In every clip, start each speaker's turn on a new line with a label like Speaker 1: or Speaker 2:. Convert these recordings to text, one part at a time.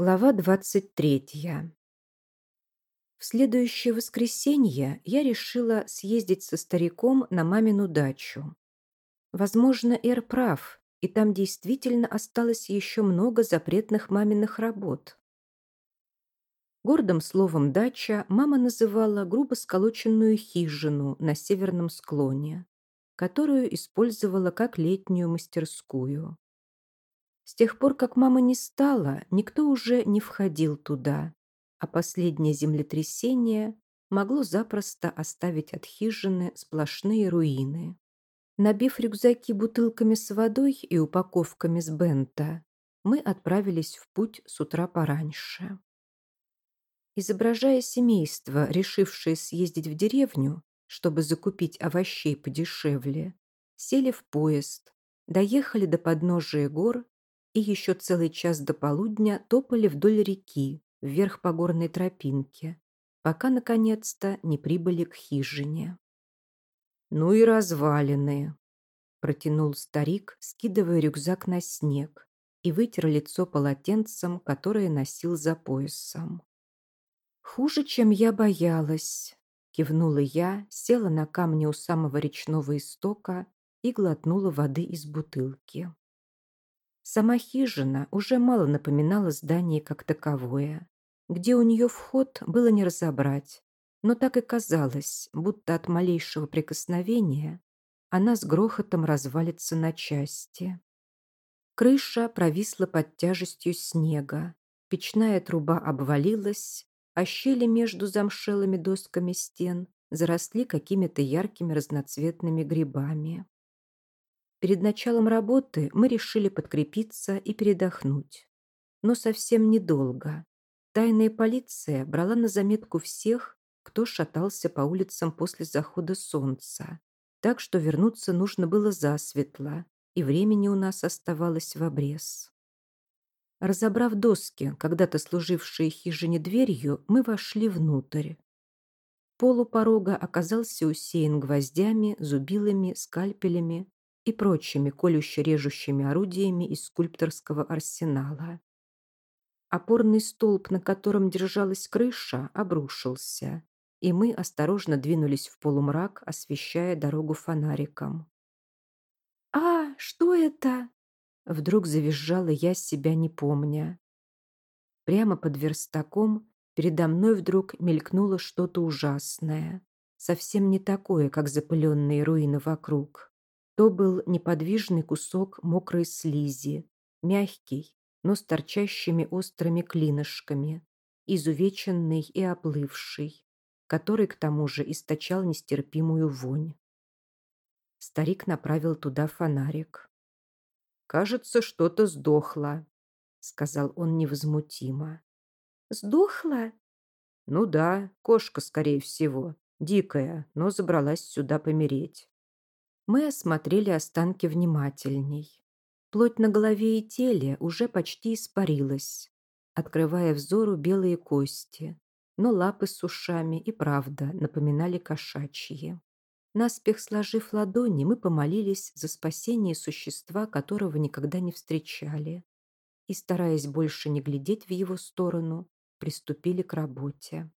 Speaker 1: Глава 23. В следующее воскресенье я решила съездить со стариком на мамину дачу. Возможно, Эр прав, и там действительно осталось еще много запретных маминых работ. Гордым словом «дача» мама называла грубо сколоченную хижину на северном склоне, которую использовала как летнюю мастерскую. С тех пор, как мама не стала, никто уже не входил туда, а последнее землетрясение могло запросто оставить от хижины сплошные руины. Набив рюкзаки бутылками с водой и упаковками с бента, мы отправились в путь с утра пораньше. Изображая семейство, решившее съездить в деревню, чтобы закупить овощей подешевле, сели в поезд, доехали до подножия гор и еще целый час до полудня топали вдоль реки, вверх по горной тропинке, пока, наконец-то, не прибыли к хижине. «Ну и развалины!» – протянул старик, скидывая рюкзак на снег и вытер лицо полотенцем, которое носил за поясом. «Хуже, чем я боялась», – кивнула я, села на камни у самого речного истока и глотнула воды из бутылки. Сама хижина уже мало напоминала здание как таковое. Где у нее вход, было не разобрать. Но так и казалось, будто от малейшего прикосновения она с грохотом развалится на части. Крыша провисла под тяжестью снега, печная труба обвалилась, а щели между замшелыми досками стен заросли какими-то яркими разноцветными грибами. Перед началом работы мы решили подкрепиться и передохнуть. Но совсем недолго. Тайная полиция брала на заметку всех, кто шатался по улицам после захода солнца. Так что вернуться нужно было засветло, и времени у нас оставалось в обрез. Разобрав доски, когда-то служившие хижине дверью, мы вошли внутрь. Пол у порога оказался усеян гвоздями, зубилами, скальпелями и прочими колюще-режущими орудиями из скульпторского арсенала. Опорный столб, на котором держалась крыша, обрушился, и мы осторожно двинулись в полумрак, освещая дорогу фонариком. «А, что это?» Вдруг завизжала я себя не помня. Прямо под верстаком передо мной вдруг мелькнуло что-то ужасное, совсем не такое, как запыленные руины вокруг. То был неподвижный кусок мокрой слизи, мягкий, но с торчащими острыми клинышками, изувеченный и оплывший, который к тому же источал нестерпимую вонь. Старик направил туда фонарик. «Кажется, что-то сдохло», — сказал он невозмутимо. «Сдохла?» «Ну да, кошка, скорее всего. Дикая, но забралась сюда помереть. Мы осмотрели останки внимательней. Плоть на голове и теле уже почти испарилась, открывая взору белые кости, но лапы с ушами и правда напоминали кошачьи. Наспех сложив ладони, мы помолились за спасение существа, которого никогда не встречали, и, стараясь больше не глядеть в его сторону, приступили к работе.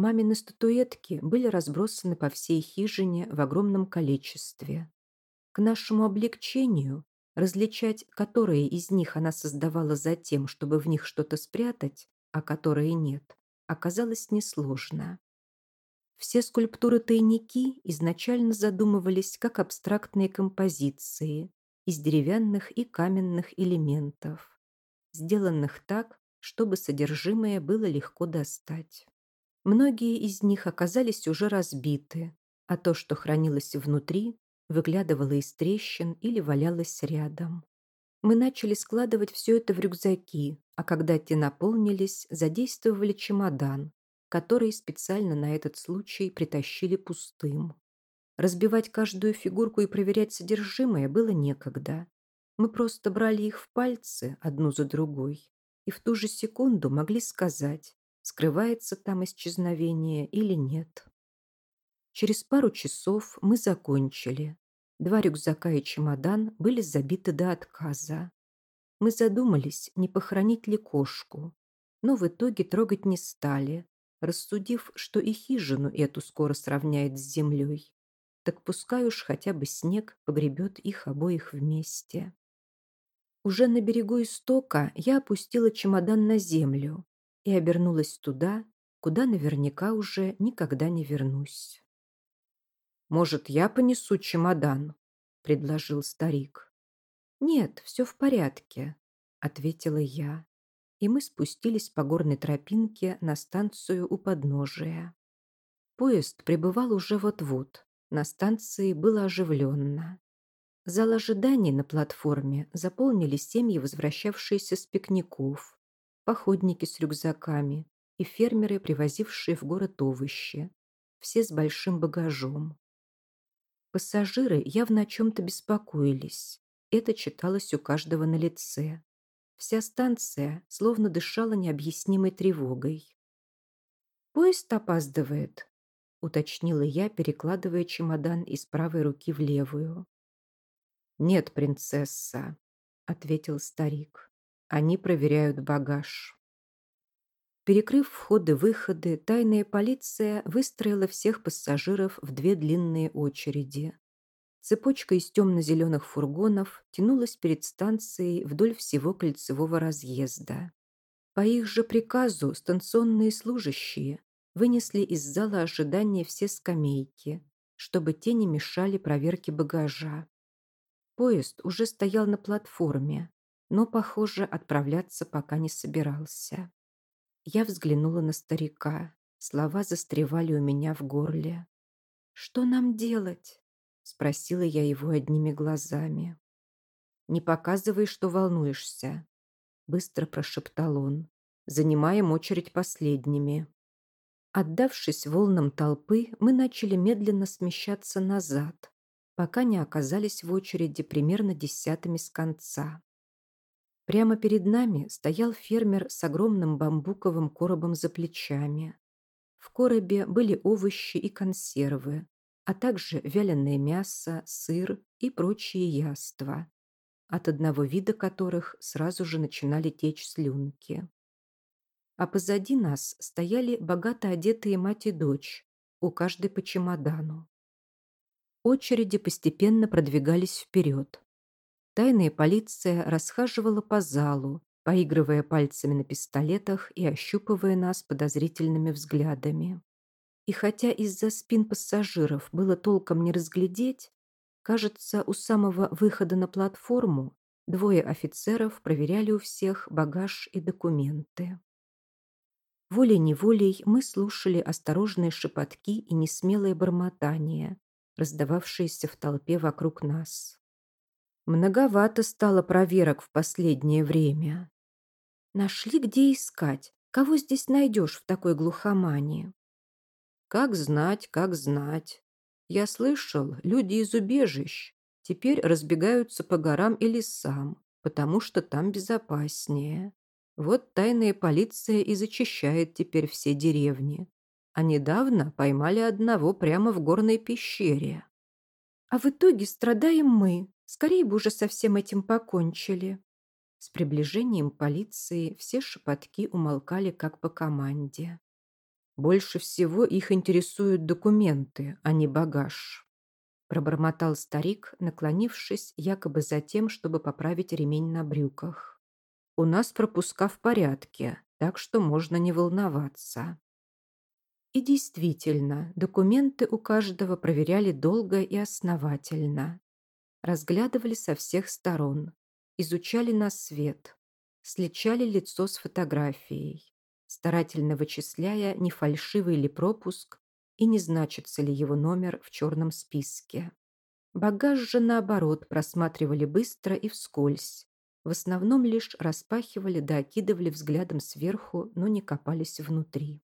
Speaker 1: Мамины статуэтки были разбросаны по всей хижине в огромном количестве. К нашему облегчению, различать, которые из них она создавала за тем, чтобы в них что-то спрятать, а которые нет, оказалось несложно. Все скульптуры-тайники изначально задумывались как абстрактные композиции из деревянных и каменных элементов, сделанных так, чтобы содержимое было легко достать. Многие из них оказались уже разбиты, а то, что хранилось внутри, выглядывало из трещин или валялось рядом. Мы начали складывать все это в рюкзаки, а когда те наполнились, задействовали чемодан, который специально на этот случай притащили пустым. Разбивать каждую фигурку и проверять содержимое было некогда. Мы просто брали их в пальцы одну за другой и в ту же секунду могли сказать, скрывается там исчезновение или нет. Через пару часов мы закончили. Два рюкзака и чемодан были забиты до отказа. Мы задумались, не похоронить ли кошку, но в итоге трогать не стали, рассудив, что и хижину эту скоро сравняет с землей. Так пускай уж хотя бы снег погребет их обоих вместе. Уже на берегу истока я опустила чемодан на землю и обернулась туда, куда наверняка уже никогда не вернусь. «Может, я понесу чемодан?» – предложил старик. «Нет, все в порядке», – ответила я, и мы спустились по горной тропинке на станцию у подножия. Поезд прибывал уже вот-вот, на станции было оживленно. Зал ожиданий на платформе заполнили семьи, возвращавшиеся с пикников, походники с рюкзаками и фермеры, привозившие в город овощи, все с большим багажом. Пассажиры явно о чем-то беспокоились. Это читалось у каждого на лице. Вся станция словно дышала необъяснимой тревогой. «Поезд опаздывает», — уточнила я, перекладывая чемодан из правой руки в левую. «Нет, принцесса», — ответил старик. «Они проверяют багаж». Перекрыв входы-выходы, тайная полиция выстроила всех пассажиров в две длинные очереди. Цепочка из темно-зеленых фургонов тянулась перед станцией вдоль всего кольцевого разъезда. По их же приказу станционные служащие вынесли из зала ожидания все скамейки, чтобы те не мешали проверке багажа. Поезд уже стоял на платформе, но, похоже, отправляться пока не собирался. Я взглянула на старика. Слова застревали у меня в горле. «Что нам делать?» — спросила я его одними глазами. «Не показывай, что волнуешься», — быстро прошептал он. «Занимаем очередь последними». Отдавшись волнам толпы, мы начали медленно смещаться назад, пока не оказались в очереди примерно десятыми с конца. Прямо перед нами стоял фермер с огромным бамбуковым коробом за плечами. В коробе были овощи и консервы, а также вяленое мясо, сыр и прочие яства, от одного вида которых сразу же начинали течь слюнки. А позади нас стояли богато одетые мать и дочь, у каждой по чемодану. Очереди постепенно продвигались вперед. Тайная полиция расхаживала по залу, поигрывая пальцами на пистолетах и ощупывая нас подозрительными взглядами. И хотя из-за спин пассажиров было толком не разглядеть, кажется, у самого выхода на платформу двое офицеров проверяли у всех багаж и документы. Волей-неволей мы слушали осторожные шепотки и несмелое бормотание, раздававшиеся в толпе вокруг нас. Многовато стало проверок в последнее время. Нашли, где искать. Кого здесь найдешь в такой глухомании? Как знать, как знать. Я слышал, люди из убежищ теперь разбегаются по горам и лесам, потому что там безопаснее. Вот тайная полиция и зачищает теперь все деревни а недавно поймали одного прямо в горной пещере. А в итоге страдаем мы. Скорее бы уже со всем этим покончили. С приближением полиции все шепотки умолкали как по команде. Больше всего их интересуют документы, а не багаж. Пробормотал старик, наклонившись якобы за тем, чтобы поправить ремень на брюках. У нас пропуска в порядке, так что можно не волноваться. И действительно, документы у каждого проверяли долго и основательно. Разглядывали со всех сторон, изучали на свет, сличали лицо с фотографией, старательно вычисляя, не фальшивый ли пропуск и не значится ли его номер в черном списке. Багаж же, наоборот, просматривали быстро и вскользь. В основном лишь распахивали да окидывали взглядом сверху, но не копались внутри.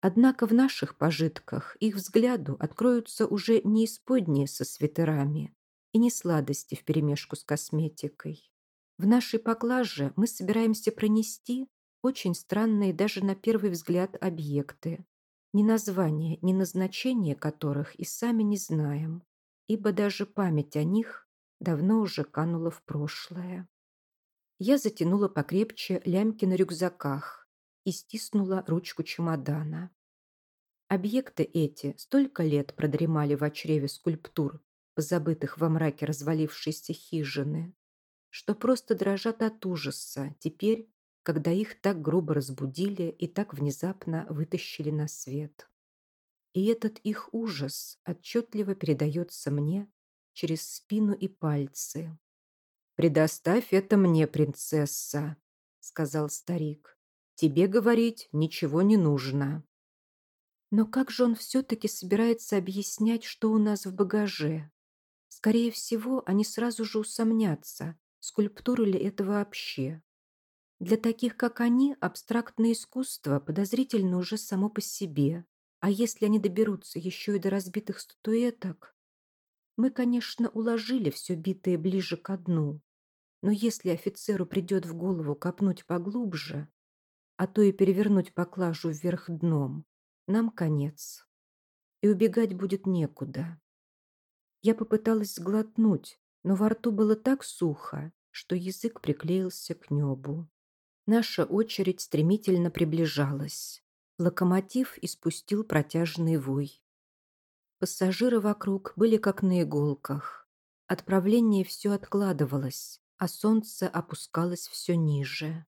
Speaker 1: Однако в наших пожитках их взгляду откроются уже не исподние со свитерами и не сладости вперемешку с косметикой. В нашей поклаже мы собираемся пронести очень странные даже на первый взгляд объекты, ни названия, ни назначения которых и сами не знаем, ибо даже память о них давно уже канула в прошлое. Я затянула покрепче лямки на рюкзаках и стиснула ручку чемодана. Объекты эти столько лет продремали в очреве скульптур, позабытых во мраке развалившейся хижины, что просто дрожат от ужаса теперь, когда их так грубо разбудили и так внезапно вытащили на свет. И этот их ужас отчетливо передается мне через спину и пальцы. «Предоставь это мне, принцесса», — сказал старик. «Тебе говорить ничего не нужно». Но как же он все-таки собирается объяснять, что у нас в багаже? Скорее всего, они сразу же усомнятся, скульптура ли это вообще. Для таких, как они, абстрактное искусство подозрительно уже само по себе. А если они доберутся еще и до разбитых статуэток? Мы, конечно, уложили все битое ближе к дну. Но если офицеру придет в голову копнуть поглубже, а то и перевернуть поклажу вверх дном, нам конец. И убегать будет некуда. Я попыталась сглотнуть, но во рту было так сухо, что язык приклеился к небу. Наша очередь стремительно приближалась. Локомотив испустил протяжный вой. Пассажиры вокруг были как на иголках. Отправление все откладывалось, а солнце опускалось все ниже.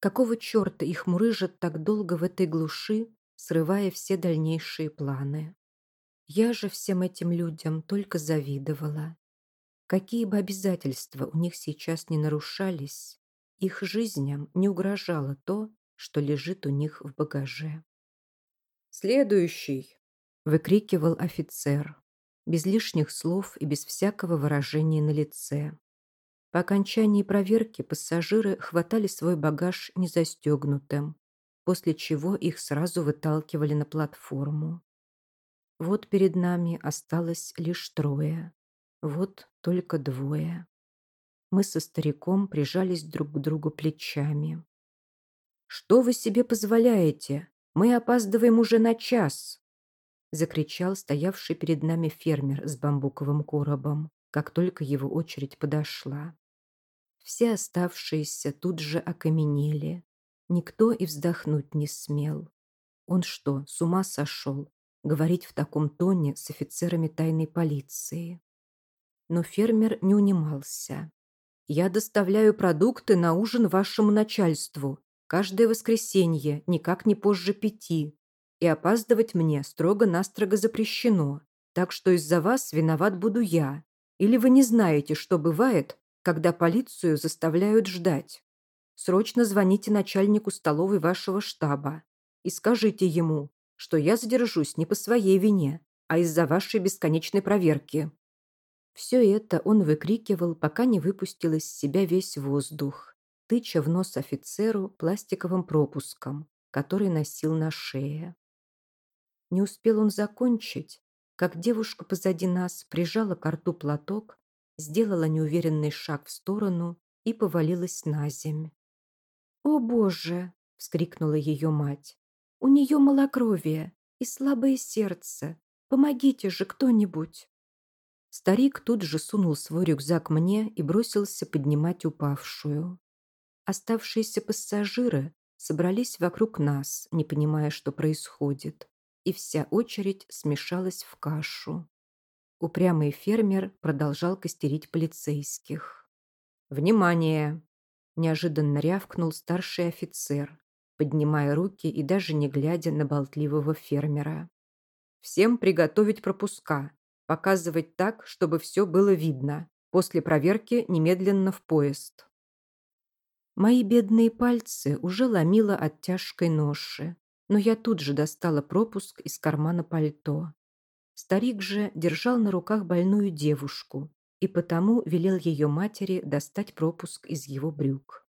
Speaker 1: Какого черта их мурыжат так долго в этой глуши, срывая все дальнейшие планы. Я же всем этим людям только завидовала. Какие бы обязательства у них сейчас не нарушались, их жизням не угрожало то, что лежит у них в багаже.
Speaker 2: «Следующий!» – выкрикивал офицер, без лишних слов и без всякого выражения на лице. По окончании проверки пассажиры хватали свой багаж незастегнутым, после чего их сразу выталкивали на платформу. Вот перед нами осталось лишь трое. Вот только двое. Мы со стариком прижались друг к другу плечами. «Что вы себе позволяете? Мы опаздываем уже на час!» Закричал стоявший перед нами фермер с бамбуковым коробом, как только его очередь подошла. Все оставшиеся тут же окаменели, Никто и вздохнуть не смел. Он что, с ума сошел? Говорить в таком тоне с офицерами тайной полиции. Но фермер не унимался. «Я доставляю продукты на ужин вашему начальству. Каждое воскресенье, никак не позже пяти. И опаздывать мне строго-настрого запрещено. Так что из-за вас виноват буду я. Или вы не знаете, что бывает, когда полицию заставляют ждать?» Срочно звоните начальнику столовой вашего штаба и скажите ему, что я задержусь не по своей вине, а из-за вашей бесконечной проверки». Все это он выкрикивал, пока не выпустил из себя весь воздух, тыча в нос офицеру пластиковым пропуском, который носил на шее. Не успел он закончить, как девушка позади нас прижала к рту платок, сделала неуверенный шаг в сторону и повалилась на земь. «О, Боже!» — вскрикнула ее мать. «У нее малокровие и слабое сердце. Помогите же кто-нибудь!» Старик тут же сунул свой рюкзак мне и бросился поднимать упавшую. Оставшиеся пассажиры собрались вокруг нас, не понимая, что происходит, и вся очередь смешалась в кашу. Упрямый фермер продолжал костерить полицейских. «Внимание! Неожиданно рявкнул старший офицер, поднимая руки и даже не глядя на болтливого фермера. «Всем приготовить пропуска, показывать так, чтобы все было видно. После проверки немедленно в поезд». Мои бедные пальцы уже ломило от тяжкой ноши, но я тут же достала пропуск из кармана пальто. Старик же держал на руках больную девушку, и потому велел ее матери достать пропуск из его брюк.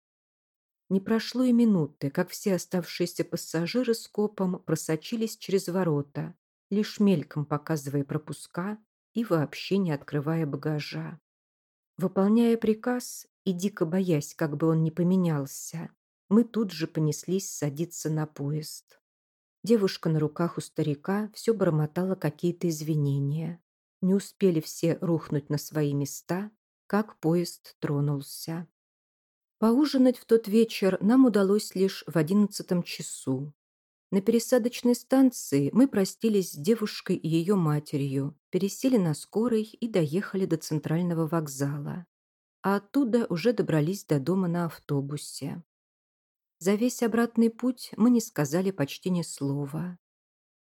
Speaker 2: Не прошло и минуты, как все оставшиеся пассажиры с копом просочились через ворота, лишь мельком показывая пропуска и вообще не открывая багажа. Выполняя приказ и дико боясь, как бы он ни поменялся, мы тут же понеслись садиться на поезд. Девушка на руках у старика все бормотала какие-то извинения. Не успели все рухнуть на свои места, как поезд тронулся.
Speaker 1: Поужинать в тот вечер нам удалось лишь в одиннадцатом часу. На пересадочной станции мы простились с девушкой и ее матерью, пересели на скорой и доехали до центрального вокзала. А оттуда уже добрались до дома на автобусе. За весь обратный путь мы не сказали почти ни слова.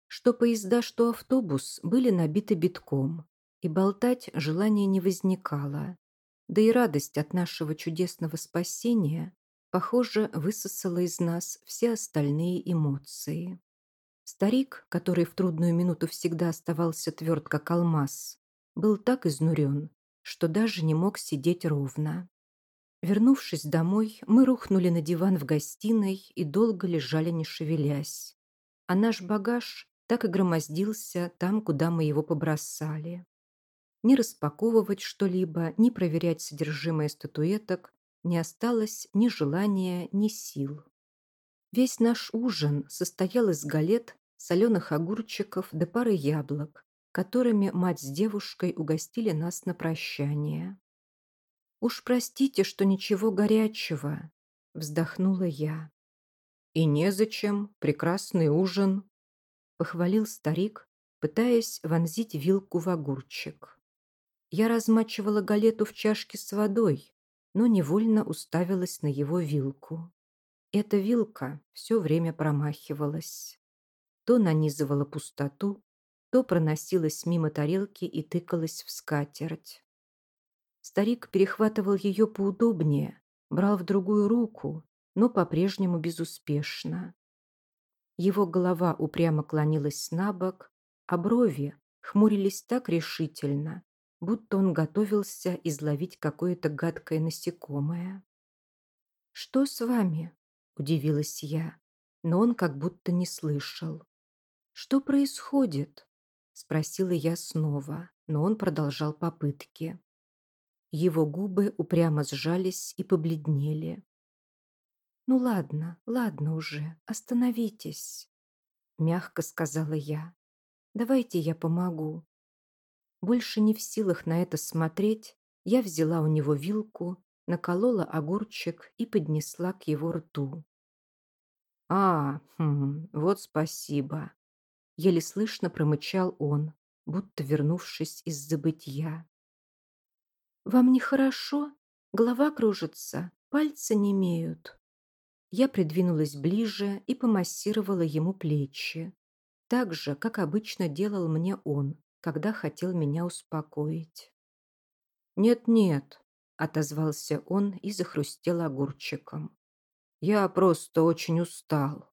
Speaker 1: Что поезда, что автобус были набиты битком, и болтать желания не возникало. Да и радость от нашего чудесного спасения, похоже, высосала из нас все остальные эмоции. Старик, который в трудную минуту всегда оставался тверд, как алмаз, был так изнурен, что даже не мог сидеть ровно. Вернувшись домой, мы рухнули на диван в гостиной и долго лежали, не шевелясь. А наш багаж так и громоздился там, куда мы его побросали ни распаковывать что-либо, ни проверять содержимое статуэток не осталось ни желания, ни сил. Весь наш ужин состоял из галет, соленых огурчиков да пары яблок, которыми мать с девушкой угостили нас на прощание. «Уж простите, что ничего горячего», — вздохнула я.
Speaker 2: «И незачем, прекрасный ужин», — похвалил старик, пытаясь вонзить вилку в огурчик.
Speaker 1: Я размачивала галету в чашке с водой, но невольно уставилась на его вилку. Эта вилка все время промахивалась. То нанизывала пустоту, то проносилась мимо тарелки и тыкалась в скатерть. Старик перехватывал ее поудобнее, брал в другую руку, но по-прежнему безуспешно. Его голова упрямо клонилась на бок, а брови хмурились так решительно, будто он готовился изловить какое-то гадкое насекомое. «Что с вами?» – удивилась я, но он как будто не слышал. «Что происходит?» – спросила я снова, но он продолжал попытки. Его губы упрямо сжались и побледнели. «Ну ладно, ладно уже, остановитесь», – мягко сказала я. «Давайте я помогу. Больше не в силах на это смотреть, я взяла у него вилку, наколола огурчик и поднесла к его рту.
Speaker 2: «А, хм, вот спасибо», — еле слышно промычал он, будто вернувшись из забытья.
Speaker 1: «Вам нехорошо? Голова кружится, пальцы не имеют». Я придвинулась ближе и помассировала ему плечи, так же, как обычно делал мне он, когда хотел меня успокоить.
Speaker 2: «Нет-нет», — отозвался он и захрустел огурчиком. «Я просто очень устал».